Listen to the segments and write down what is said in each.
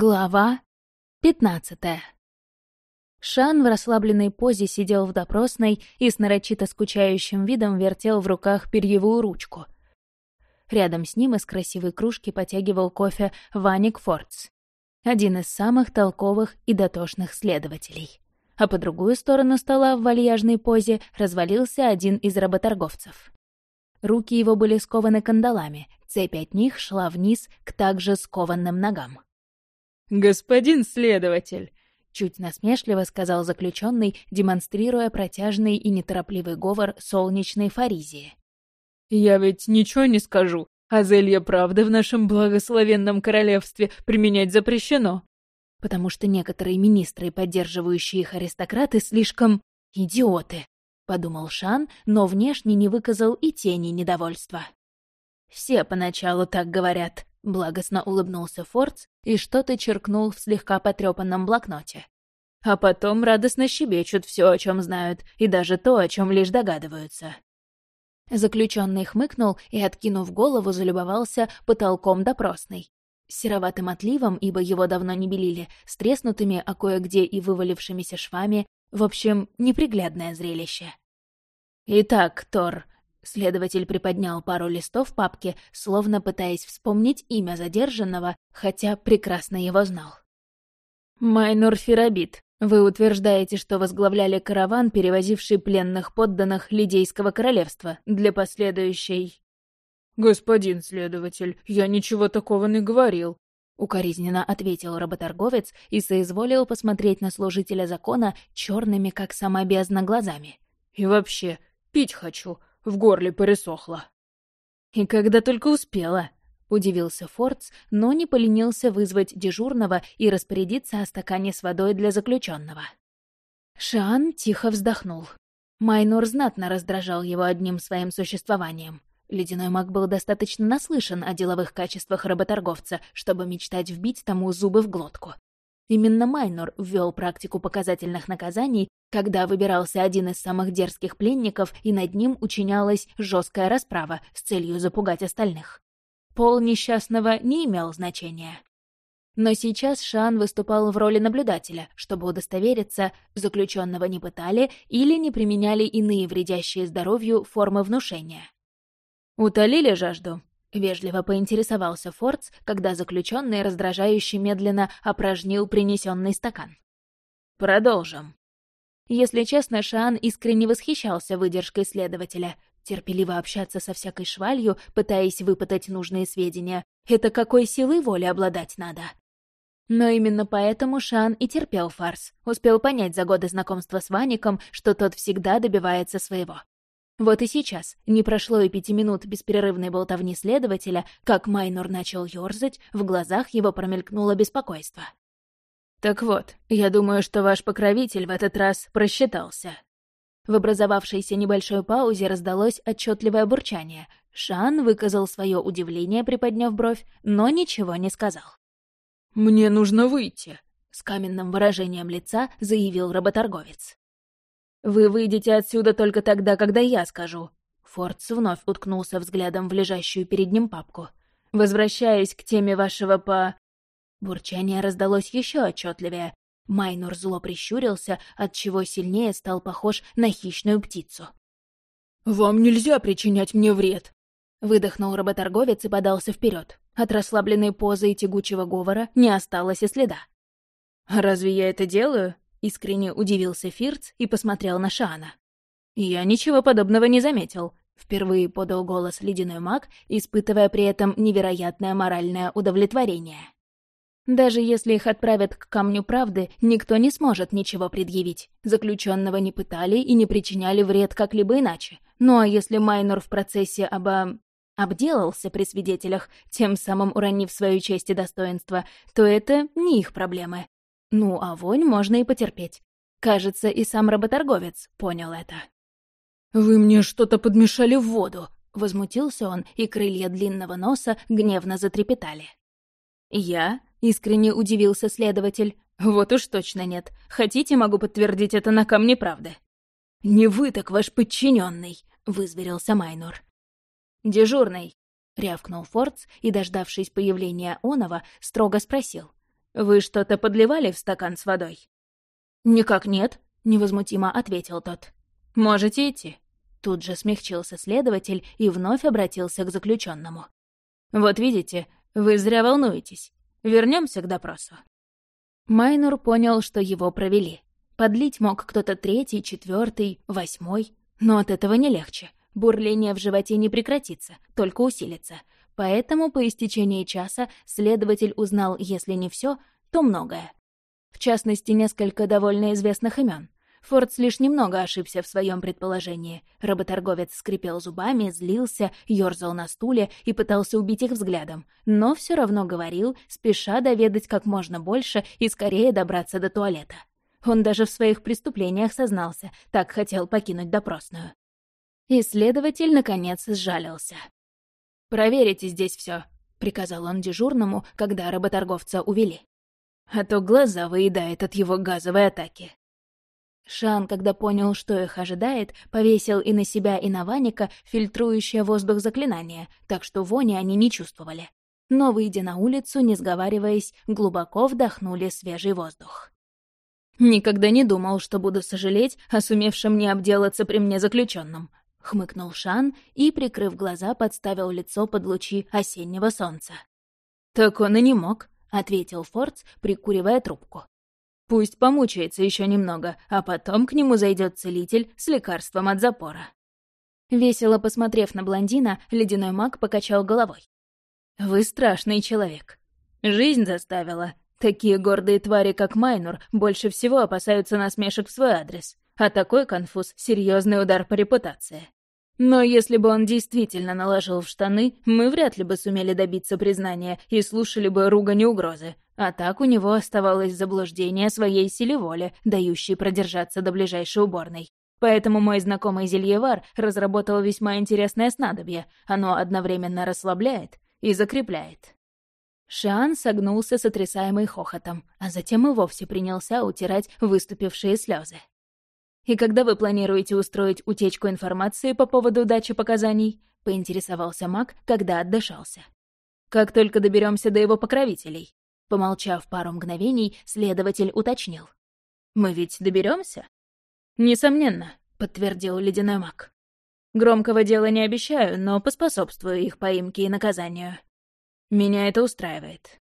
Глава пятнадцатая. Шан в расслабленной позе сидел в допросной и с нарочито скучающим видом вертел в руках перьевую ручку. Рядом с ним из красивой кружки потягивал кофе Ваник Фордс, один из самых толковых и дотошных следователей. А по другую сторону стола в вальяжной позе развалился один из работорговцев. Руки его были скованы кандалами, цепь от них шла вниз к также скованным ногам. «Господин следователь!» — чуть насмешливо сказал заключенный, демонстрируя протяжный и неторопливый говор солнечной фаризии. «Я ведь ничего не скажу, а зелье правды в нашем благословенном королевстве применять запрещено». «Потому что некоторые министры, поддерживающие их аристократы, слишком идиоты», — подумал Шан, но внешне не выказал и тени недовольства. «Все поначалу так говорят», — благостно улыбнулся Фордс и что-то черкнул в слегка потрепанном блокноте. А потом радостно щебечут все, о чем знают, и даже то, о чем лишь догадываются. Заключенный хмыкнул и, откинув голову, залюбовался потолком допросной. Сероватым отливом, ибо его давно не белили, с треснутыми, а кое-где и вывалившимися швами, в общем, неприглядное зрелище. «Итак, Тор, Следователь приподнял пару листов папки, словно пытаясь вспомнить имя задержанного, хотя прекрасно его знал. «Майнур Ферабит, вы утверждаете, что возглавляли караван, перевозивший пленных подданных Лидейского королевства для последующей...» «Господин следователь, я ничего такого не говорил», — укоризненно ответил работорговец и соизволил посмотреть на служителя закона черными, как сама бездна, глазами. «И вообще, пить хочу, в горле пересохло. «И когда только успела», — удивился Фордс, но не поленился вызвать дежурного и распорядиться о стакане с водой для заключенного. Шан тихо вздохнул. Майнор знатно раздражал его одним своим существованием. Ледяной маг был достаточно наслышан о деловых качествах работорговца, чтобы мечтать вбить тому зубы в глотку. Именно Майнор ввел практику показательных наказаний, когда выбирался один из самых дерзких пленников, и над ним учинялась жесткая расправа с целью запугать остальных. Пол несчастного не имел значения. Но сейчас Шан выступал в роли наблюдателя, чтобы удостовериться, заключенного не пытали или не применяли иные вредящие здоровью формы внушения. «Утолили жажду?» — вежливо поинтересовался Фордс, когда заключенный раздражающе медленно опорожнил принесенный стакан. «Продолжим». Если честно, Шан искренне восхищался выдержкой следователя. Терпеливо общаться со всякой швалью, пытаясь выпытать нужные сведения. Это какой силой воли обладать надо? Но именно поэтому Шан и терпел фарс. Успел понять за годы знакомства с Ваником, что тот всегда добивается своего. Вот и сейчас, не прошло и пяти минут беспрерывной болтовни следователя, как Майнор начал ёрзать, в глазах его промелькнуло беспокойство. «Так вот, я думаю, что ваш покровитель в этот раз просчитался». В образовавшейся небольшой паузе раздалось отчетливое бурчание. Шан выказал свое удивление, приподняв бровь, но ничего не сказал. «Мне нужно выйти», — с каменным выражением лица заявил работорговец. «Вы выйдете отсюда только тогда, когда я скажу». Фордс вновь уткнулся взглядом в лежащую перед ним папку. «Возвращаясь к теме вашего по...» Бурчание раздалось еще отчетливее. Майнор зло прищурился, отчего сильнее стал похож на хищную птицу. «Вам нельзя причинять мне вред!» Выдохнул работорговец и подался вперед. От расслабленной позы и тягучего говора не осталось и следа. «Разве я это делаю?» — искренне удивился Фирц и посмотрел на Шана. «Я ничего подобного не заметил», — впервые подал голос ледяной маг, испытывая при этом невероятное моральное удовлетворение. Даже если их отправят к Камню Правды, никто не сможет ничего предъявить. Заключенного не пытали и не причиняли вред как-либо иначе. Ну а если Майнор в процессе оба... обделался при свидетелях, тем самым уронив свою честь и достоинство, то это не их проблемы. Ну, а вонь можно и потерпеть. Кажется, и сам работорговец понял это. «Вы мне что-то подмешали в воду», — возмутился он, и крылья длинного носа гневно затрепетали. «Я?» — искренне удивился следователь. «Вот уж точно нет. Хотите, могу подтвердить это на камне правды». «Не вы, так ваш подчиненный, вызверился Майнор. «Дежурный», — рявкнул Фордс и, дождавшись появления Онова, строго спросил. Вы что-то подливали в стакан с водой?» «Никак нет», — невозмутимо ответил тот. «Можете идти». Тут же смягчился следователь и вновь обратился к заключенному. «Вот видите, вы зря волнуетесь. Вернемся к допросу». Майнур понял, что его провели. Подлить мог кто-то третий, четвертый, восьмой. Но от этого не легче. Бурление в животе не прекратится, только усилится. Поэтому по истечении часа следователь узнал, если не все, то многое. В частности, несколько довольно известных имен. Фордс лишь немного ошибся в своем предположении. Работорговец скрипел зубами, злился, ёрзал на стуле и пытался убить их взглядом, но все равно говорил, спеша доведать как можно больше и скорее добраться до туалета. Он даже в своих преступлениях сознался, так хотел покинуть допросную. Исследователь, наконец, сжалился. «Проверите здесь все, приказал он дежурному, когда работорговца увели. «А то глаза выедает от его газовой атаки». Шан, когда понял, что их ожидает, повесил и на себя, и на Ваника фильтрующее воздух заклинание, так что вони они не чувствовали. Но, выйдя на улицу, не сговариваясь, глубоко вдохнули свежий воздух. «Никогда не думал, что буду сожалеть о сумевшем не обделаться при мне заключенном, хмыкнул Шан и, прикрыв глаза, подставил лицо под лучи осеннего солнца. «Так он и не мог», — ответил Фордс, прикуривая трубку. Пусть помучается еще немного, а потом к нему зайдет целитель с лекарством от запора. Весело посмотрев на блондина, ледяной маг покачал головой. «Вы страшный человек. Жизнь заставила. Такие гордые твари, как Майнур, больше всего опасаются насмешек в свой адрес. А такой конфуз — серьезный удар по репутации. Но если бы он действительно наложил в штаны, мы вряд ли бы сумели добиться признания и слушали бы ругань и угрозы. А так у него оставалось заблуждение своей силе воли, дающей продержаться до ближайшей уборной. Поэтому мой знакомый Зельевар разработал весьма интересное снадобье. Оно одновременно расслабляет и закрепляет. Шиан согнулся сотрясаемый хохотом, а затем и вовсе принялся утирать выступившие слезы. «И когда вы планируете устроить утечку информации по поводу дачи показаний?» — поинтересовался маг, когда отдышался. «Как только доберемся до его покровителей. Помолчав пару мгновений, следователь уточнил. «Мы ведь доберемся? «Несомненно», — подтвердил ледяной маг. «Громкого дела не обещаю, но поспособствую их поимке и наказанию. Меня это устраивает».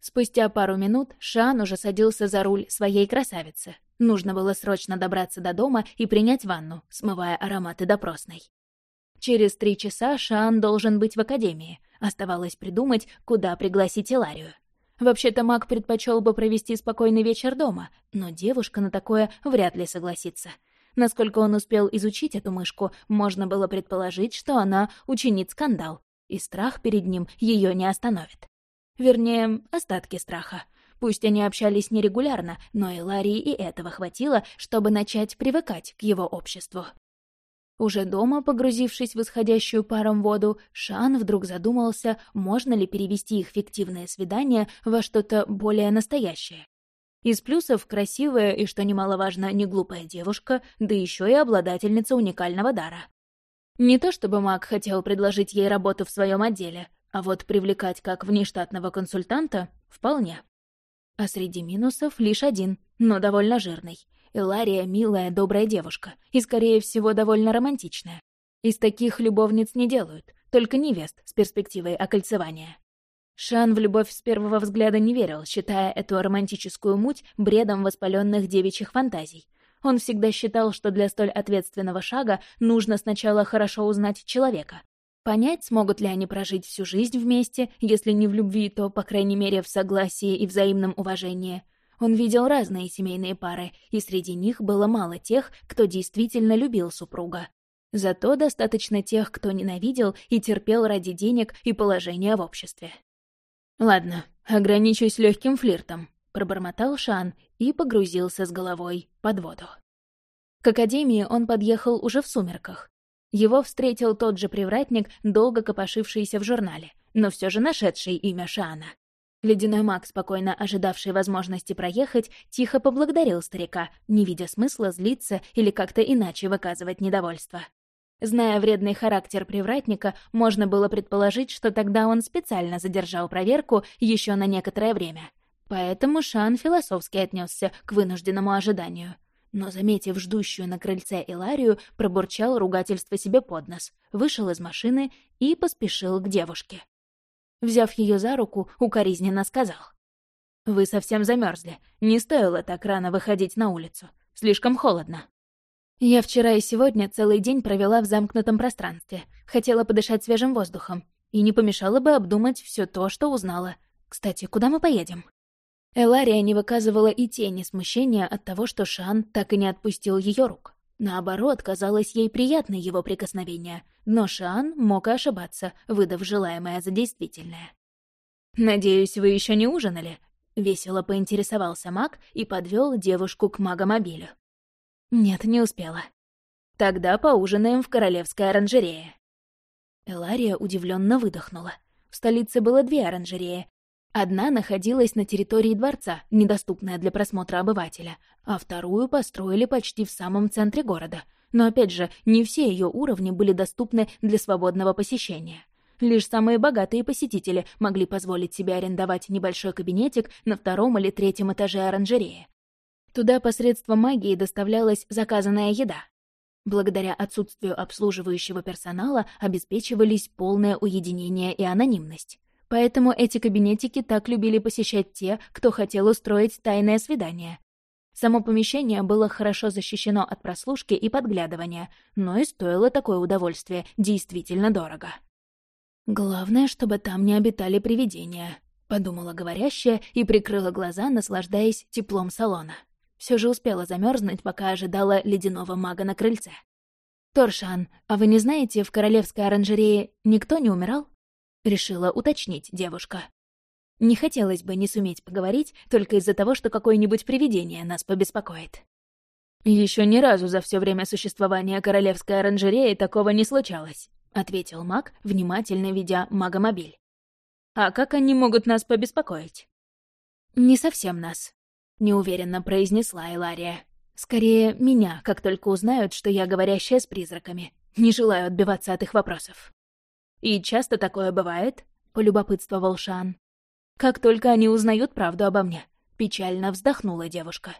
Спустя пару минут Шан уже садился за руль своей красавицы. Нужно было срочно добраться до дома и принять ванну, смывая ароматы допросной. Через три часа Шан должен быть в академии. Оставалось придумать, куда пригласить Иларию. Вообще-то маг предпочел бы провести спокойный вечер дома, но девушка на такое вряд ли согласится. Насколько он успел изучить эту мышку, можно было предположить, что она учинит скандал, и страх перед ним ее не остановит. Вернее, остатки страха. Пусть они общались нерегулярно, но и Ларии и этого хватило, чтобы начать привыкать к его обществу. Уже дома, погрузившись в исходящую паром воду, Шан вдруг задумался, можно ли перевести их фиктивное свидание во что-то более настоящее. Из плюсов красивая и, что немаловажно, не глупая девушка, да еще и обладательница уникального дара. Не то чтобы маг хотел предложить ей работу в своем отделе, а вот привлекать как внештатного консультанта — вполне. А среди минусов лишь один, но довольно жирный — Элария — милая, добрая девушка и, скорее всего, довольно романтичная. Из таких любовниц не делают, только невест с перспективой окольцевания. Шан в любовь с первого взгляда не верил, считая эту романтическую муть бредом воспаленных девичьих фантазий. Он всегда считал, что для столь ответственного шага нужно сначала хорошо узнать человека. Понять, смогут ли они прожить всю жизнь вместе, если не в любви, то, по крайней мере, в согласии и взаимном уважении. Он видел разные семейные пары, и среди них было мало тех, кто действительно любил супруга. Зато достаточно тех, кто ненавидел и терпел ради денег и положения в обществе. «Ладно, ограничусь легким флиртом», — пробормотал Шан и погрузился с головой под воду. К академии он подъехал уже в сумерках. Его встретил тот же привратник, долго копошившийся в журнале, но все же нашедший имя Шана. Ледяной маг, спокойно ожидавший возможности проехать, тихо поблагодарил старика, не видя смысла злиться или как-то иначе выказывать недовольство. Зная вредный характер привратника, можно было предположить, что тогда он специально задержал проверку еще на некоторое время. Поэтому Шан философски отнесся к вынужденному ожиданию. Но, заметив ждущую на крыльце Иларию, пробурчал ругательство себе под нос, вышел из машины и поспешил к девушке. Взяв ее за руку, укоризненно сказал. «Вы совсем замерзли. Не стоило так рано выходить на улицу. Слишком холодно». Я вчера и сегодня целый день провела в замкнутом пространстве. Хотела подышать свежим воздухом. И не помешало бы обдумать все то, что узнала. Кстати, куда мы поедем? Элария не выказывала и тени смущения от того, что Шан так и не отпустил ее рук. Наоборот, казалось ей приятно его прикосновение, но Шан мог и ошибаться, выдав желаемое за действительное. «Надеюсь, вы еще не ужинали?» — весело поинтересовался маг и подвел девушку к магомобилю. «Нет, не успела». «Тогда поужинаем в королевской оранжерее». Элария удивленно выдохнула. В столице было две оранжереи. Одна находилась на территории дворца, недоступная для просмотра обывателя, а вторую построили почти в самом центре города. Но опять же, не все ее уровни были доступны для свободного посещения. Лишь самые богатые посетители могли позволить себе арендовать небольшой кабинетик на втором или третьем этаже оранжереи. Туда посредством магии доставлялась заказанная еда. Благодаря отсутствию обслуживающего персонала обеспечивались полное уединение и анонимность. Поэтому эти кабинетики так любили посещать те, кто хотел устроить тайное свидание. Само помещение было хорошо защищено от прослушки и подглядывания, но и стоило такое удовольствие действительно дорого. «Главное, чтобы там не обитали привидения», — подумала говорящая и прикрыла глаза, наслаждаясь теплом салона. Все же успела замерзнуть, пока ожидала ледяного мага на крыльце. «Торшан, а вы не знаете, в королевской оранжерее никто не умирал?» — решила уточнить девушка. Не хотелось бы не суметь поговорить только из-за того, что какое-нибудь привидение нас побеспокоит. Еще ни разу за все время существования королевской оранжереи такого не случалось», — ответил маг, внимательно ведя магомобиль. «А как они могут нас побеспокоить?» «Не совсем нас», неуверенно произнесла Элария. Скорее, меня, как только узнают, что я говорящая с призраками. Не желаю отбиваться от их вопросов. «И часто такое бывает?» — полюбопытствовал Шан. «Как только они узнают правду обо мне», — печально вздохнула девушка.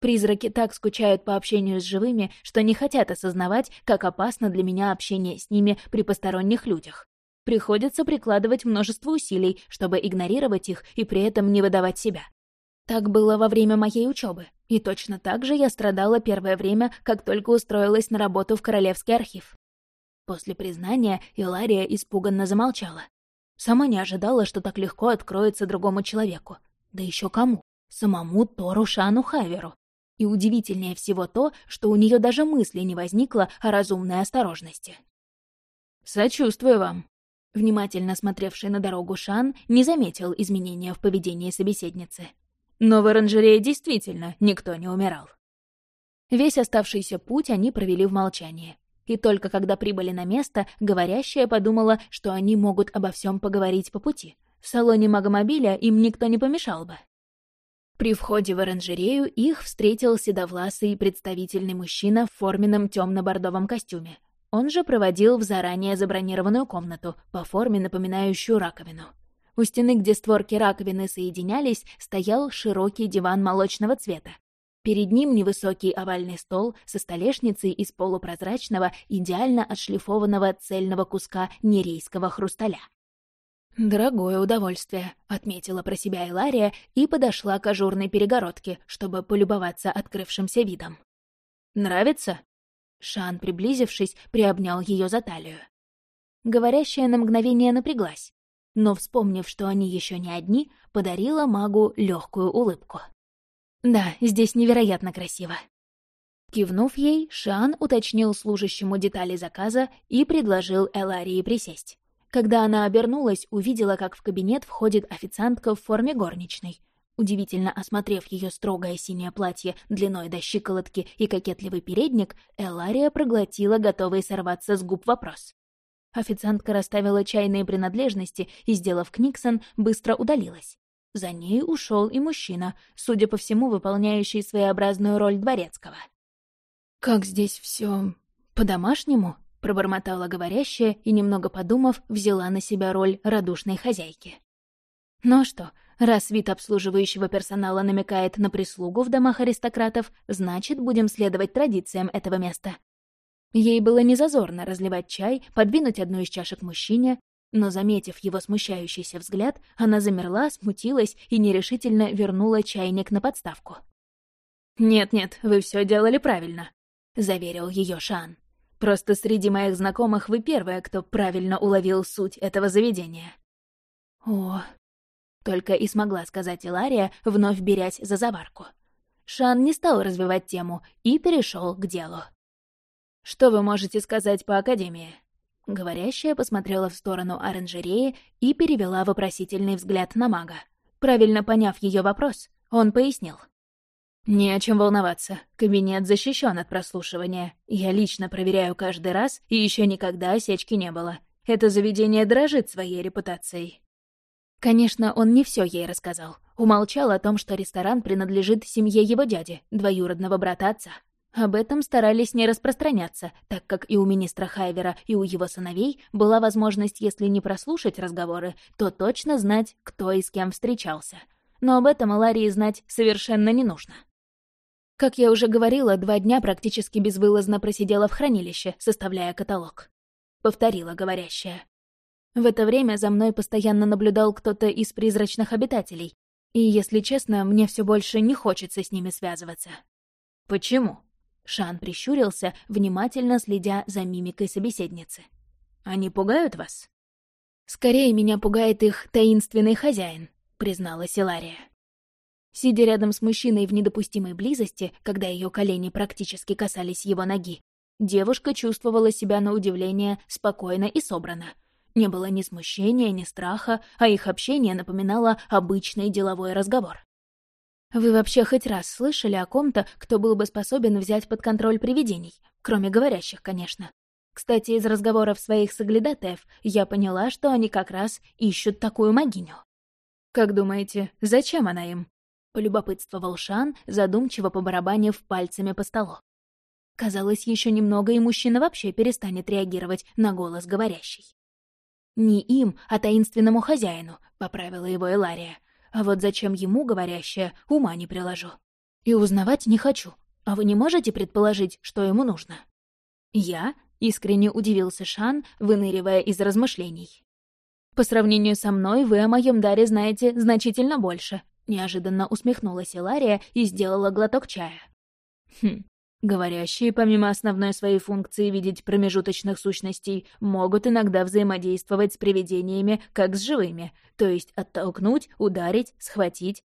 Призраки так скучают по общению с живыми, что не хотят осознавать, как опасно для меня общение с ними при посторонних людях. Приходится прикладывать множество усилий, чтобы игнорировать их и при этом не выдавать себя. Так было во время моей учебы, и точно так же я страдала первое время, как только устроилась на работу в Королевский архив. После признания Илария испуганно замолчала. Сама не ожидала, что так легко откроется другому человеку. Да еще кому? Самому Тору Шану Хаверу. И удивительнее всего то, что у нее даже мысли не возникло о разумной осторожности. «Сочувствую вам», Внимательно смотревший на дорогу Шан не заметил изменения в поведении собеседницы. Но в оранжерее действительно никто не умирал. Весь оставшийся путь они провели в молчании. И только когда прибыли на место, говорящая подумала, что они могут обо всем поговорить по пути. В салоне магомобиля им никто не помешал бы. При входе в оранжерею их встретил седовласый представительный мужчина в форменном темно-бордовом костюме. Он же проводил в заранее забронированную комнату, по форме напоминающую раковину. У стены, где створки раковины соединялись, стоял широкий диван молочного цвета. Перед ним невысокий овальный стол со столешницей из полупрозрачного, идеально отшлифованного цельного куска нерейского хрусталя. «Дорогое удовольствие», — отметила про себя Илария и подошла к ажурной перегородке, чтобы полюбоваться открывшимся видом. «Нравится?» Шан, приблизившись, приобнял ее за талию. Говорящая на мгновение напряглась но, вспомнив, что они еще не одни, подарила магу легкую улыбку. «Да, здесь невероятно красиво». Кивнув ей, Шан уточнил служащему детали заказа и предложил Эларии присесть. Когда она обернулась, увидела, как в кабинет входит официантка в форме горничной. Удивительно осмотрев ее строгое синее платье длиной до щиколотки и кокетливый передник, Элария проглотила готовый сорваться с губ вопрос. Официантка расставила чайные принадлежности и, сделав книксон, быстро удалилась. За ней ушел и мужчина, судя по всему, выполняющий своеобразную роль дворецкого. «Как здесь все по-домашнему?» — пробормотала говорящая и, немного подумав, взяла на себя роль радушной хозяйки. «Ну а что, Раз вид обслуживающего персонала намекает на прислугу в домах аристократов, значит, будем следовать традициям этого места. Ей было незазорно разливать чай, подвинуть одну из чашек мужчине, но, заметив его смущающийся взгляд, она замерла, смутилась и нерешительно вернула чайник на подставку. «Нет-нет, вы все делали правильно», — заверил ее Шан. «Просто среди моих знакомых вы первая, кто правильно уловил суть этого заведения». «О...» — только и смогла сказать Илария, вновь берясь за заварку. Шан не стал развивать тему и перешел к делу. «Что вы можете сказать по Академии?» Говорящая посмотрела в сторону оранжереи и перевела вопросительный взгляд на мага. Правильно поняв ее вопрос, он пояснил. «Не о чем волноваться. Кабинет защищен от прослушивания. Я лично проверяю каждый раз, и еще никогда осечки не было. Это заведение дрожит своей репутацией». Конечно, он не все ей рассказал. Умолчал о том, что ресторан принадлежит семье его дяди, двоюродного брата отца. Об этом старались не распространяться, так как и у министра Хайвера, и у его сыновей была возможность, если не прослушать разговоры, то точно знать, кто и с кем встречался. Но об этом Ларии знать совершенно не нужно. Как я уже говорила, два дня практически безвылазно просидела в хранилище, составляя каталог. Повторила говорящая. В это время за мной постоянно наблюдал кто-то из призрачных обитателей, и, если честно, мне все больше не хочется с ними связываться. Почему? Шан прищурился, внимательно следя за мимикой собеседницы. «Они пугают вас?» «Скорее меня пугает их таинственный хозяин», — признала Силария. Сидя рядом с мужчиной в недопустимой близости, когда ее колени практически касались его ноги, девушка чувствовала себя на удивление спокойно и собрано. Не было ни смущения, ни страха, а их общение напоминало обычный деловой разговор. Вы вообще хоть раз слышали о ком-то, кто был бы способен взять под контроль привидений? Кроме говорящих, конечно. Кстати, из разговоров своих соглядатаев я поняла, что они как раз ищут такую могиню. «Как думаете, зачем она им?» — полюбопытствовал Шан, задумчиво побарабанив пальцами по столу. Казалось, еще немного, и мужчина вообще перестанет реагировать на голос говорящий. «Не им, а таинственному хозяину», — поправила его Элария. А вот зачем ему говорящее, ума не приложу. И узнавать не хочу. А вы не можете предположить, что ему нужно? Я? Искренне удивился Шан, выныривая из размышлений. По сравнению со мной, вы о моем даре знаете значительно больше. Неожиданно усмехнулась Илария и сделала глоток чая. Хм, Говорящие, помимо основной своей функции видеть промежуточных сущностей, могут иногда взаимодействовать с привидениями, как с живыми, то есть оттолкнуть, ударить, схватить.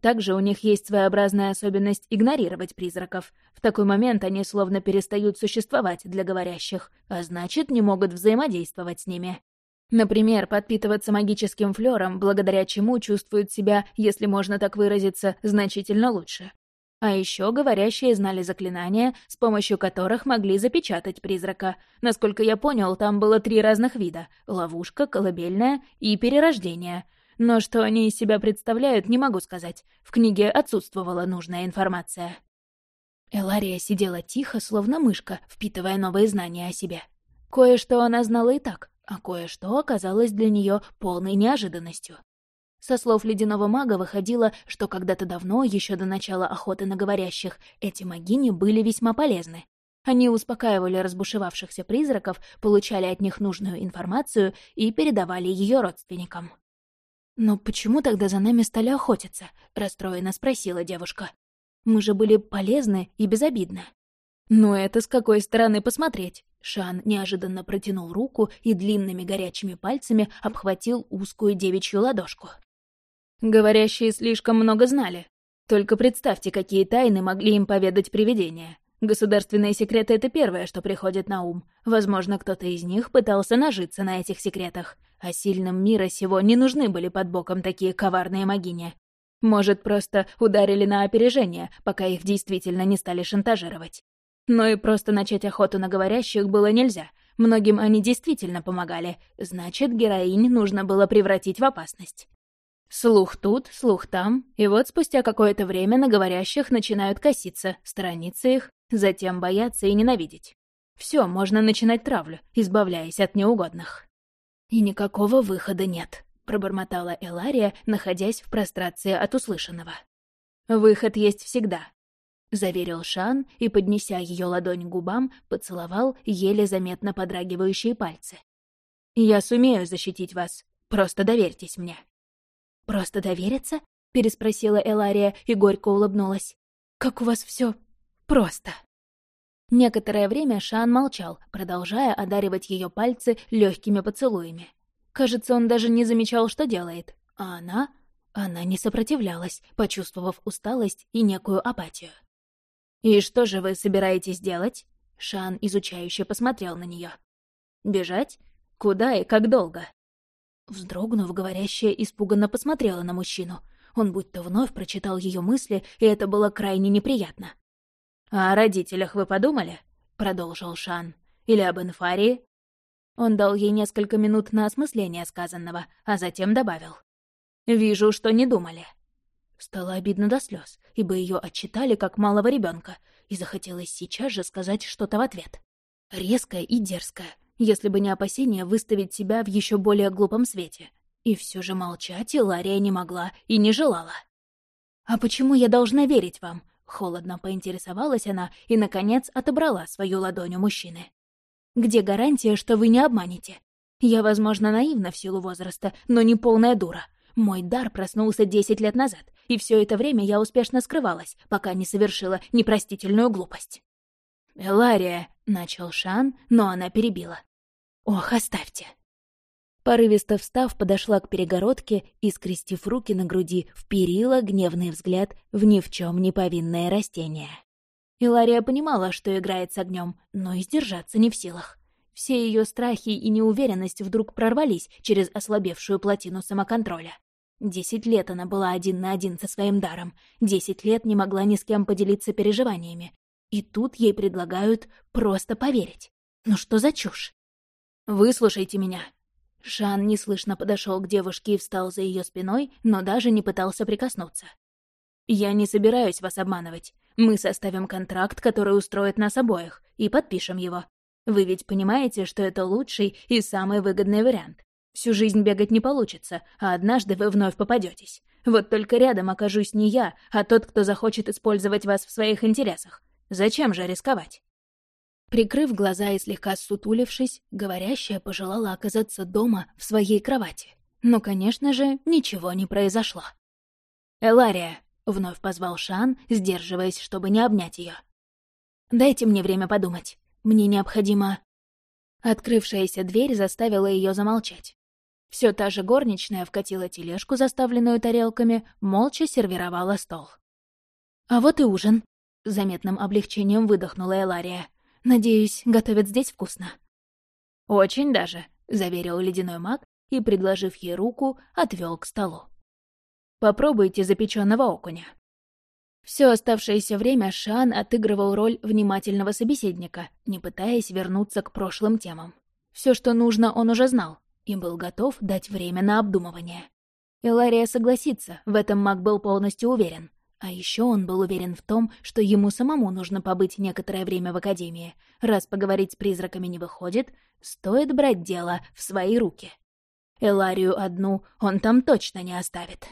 Также у них есть своеобразная особенность игнорировать призраков. В такой момент они словно перестают существовать для говорящих, а значит, не могут взаимодействовать с ними. Например, подпитываться магическим флером, благодаря чему чувствуют себя, если можно так выразиться, значительно лучше. А еще говорящие знали заклинания, с помощью которых могли запечатать призрака. Насколько я понял, там было три разных вида — ловушка, колыбельная и перерождение. Но что они из себя представляют, не могу сказать. В книге отсутствовала нужная информация. Элария сидела тихо, словно мышка, впитывая новые знания о себе. Кое-что она знала и так, а кое-что оказалось для нее полной неожиданностью. Со слов ледяного мага выходило, что когда-то давно, еще до начала охоты на говорящих, эти магини были весьма полезны. Они успокаивали разбушевавшихся призраков, получали от них нужную информацию и передавали ее родственникам. «Но почему тогда за нами стали охотиться?» — расстроенно спросила девушка. «Мы же были полезны и безобидны». «Ну это с какой стороны посмотреть?» Шан неожиданно протянул руку и длинными горячими пальцами обхватил узкую девичью ладошку. Говорящие слишком много знали. Только представьте, какие тайны могли им поведать привидения. Государственные секреты — это первое, что приходит на ум. Возможно, кто-то из них пытался нажиться на этих секретах. А сильным мира сего не нужны были под боком такие коварные могини. Может, просто ударили на опережение, пока их действительно не стали шантажировать. Но и просто начать охоту на говорящих было нельзя. Многим они действительно помогали. Значит, героинь нужно было превратить в опасность. Слух тут, слух там, и вот спустя какое-то время на говорящих начинают коситься, сторониться их, затем бояться и ненавидеть. Все, можно начинать травлю, избавляясь от неугодных. «И никакого выхода нет», — пробормотала Элария, находясь в прострации от услышанного. «Выход есть всегда», — заверил Шан и, поднеся ее ладонь к губам, поцеловал еле заметно подрагивающие пальцы. «Я сумею защитить вас. Просто доверьтесь мне». «Просто довериться?» — переспросила Элария и горько улыбнулась. «Как у вас все просто». Некоторое время Шан молчал, продолжая одаривать ее пальцы легкими поцелуями. Кажется, он даже не замечал, что делает. А она... Она не сопротивлялась, почувствовав усталость и некую апатию. «И что же вы собираетесь делать?» Шан изучающе посмотрел на нее. «Бежать? Куда и как долго?» Вздрогнув, говорящая испуганно посмотрела на мужчину. Он будто вновь прочитал ее мысли, и это было крайне неприятно. «А «О родителях вы подумали?» — продолжил Шан. «Или об инфарии?» Он дал ей несколько минут на осмысление сказанного, а затем добавил. «Вижу, что не думали». Стало обидно до слез, ибо ее отчитали как малого ребенка, и захотелось сейчас же сказать что-то в ответ. Резкое и дерзкое, если бы не опасение выставить себя в еще более глупом свете. И все же молчать Илария не могла и не желала. «А почему я должна верить вам?» Холодно поинтересовалась она и, наконец, отобрала свою ладонь у мужчины. «Где гарантия, что вы не обманете? Я, возможно, наивна в силу возраста, но не полная дура. Мой дар проснулся десять лет назад, и все это время я успешно скрывалась, пока не совершила непростительную глупость». «Элария», — начал Шан, но она перебила. «Ох, оставьте». Порывисто встав, подошла к перегородке и, скрестив руки на груди, вперила гневный взгляд в ни в чем не повинное растение. Илария понимала, что играет с огнем, но и сдержаться не в силах. Все ее страхи и неуверенность вдруг прорвались через ослабевшую плотину самоконтроля. Десять лет она была один на один со своим даром, десять лет не могла ни с кем поделиться переживаниями. И тут ей предлагают просто поверить. Ну что за чушь? «Выслушайте меня», Шан неслышно подошел к девушке и встал за ее спиной, но даже не пытался прикоснуться. «Я не собираюсь вас обманывать. Мы составим контракт, который устроит нас обоих, и подпишем его. Вы ведь понимаете, что это лучший и самый выгодный вариант. Всю жизнь бегать не получится, а однажды вы вновь попадетесь. Вот только рядом окажусь не я, а тот, кто захочет использовать вас в своих интересах. Зачем же рисковать?» Прикрыв глаза и слегка сутулившись, говорящая пожелала оказаться дома в своей кровати. Но, конечно же, ничего не произошло. «Элария!» — вновь позвал Шан, сдерживаясь, чтобы не обнять ее. «Дайте мне время подумать. Мне необходимо...» Открывшаяся дверь заставила ее замолчать. Все та же горничная вкатила тележку, заставленную тарелками, молча сервировала стол. «А вот и ужин», — заметным облегчением выдохнула Элария. Надеюсь, готовят здесь вкусно». «Очень даже», — заверил ледяной маг и, предложив ей руку, отвел к столу. «Попробуйте запеченного окуня». Все оставшееся время Шан отыгрывал роль внимательного собеседника, не пытаясь вернуться к прошлым темам. Все, что нужно, он уже знал и был готов дать время на обдумывание. Илария согласится, в этом маг был полностью уверен. А еще он был уверен в том, что ему самому нужно побыть некоторое время в Академии. Раз поговорить с призраками не выходит, стоит брать дело в свои руки. Эларию одну он там точно не оставит.